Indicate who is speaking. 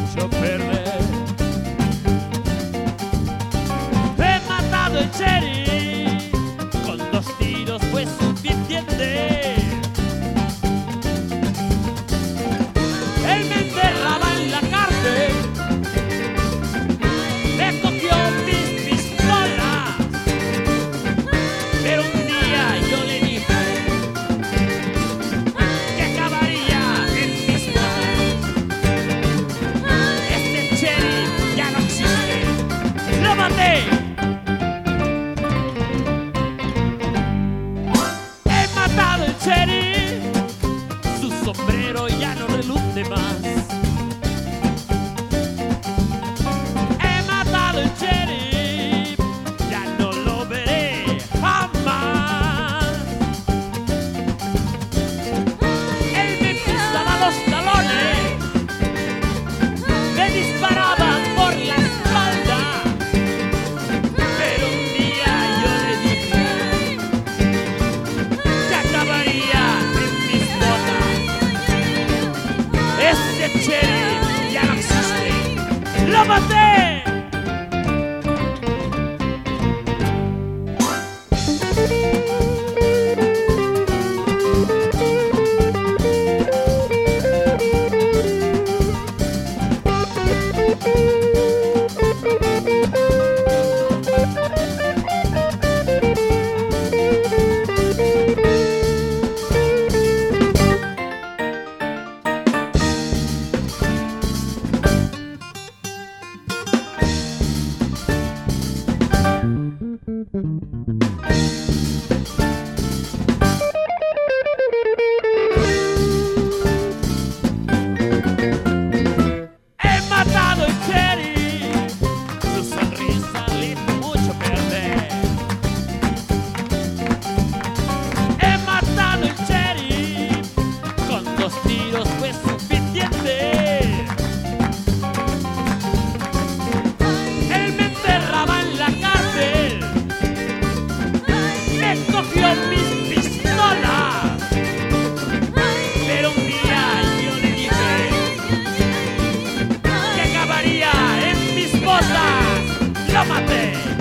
Speaker 1: mucho, pero ya no reluce. Taubaté! Amatei!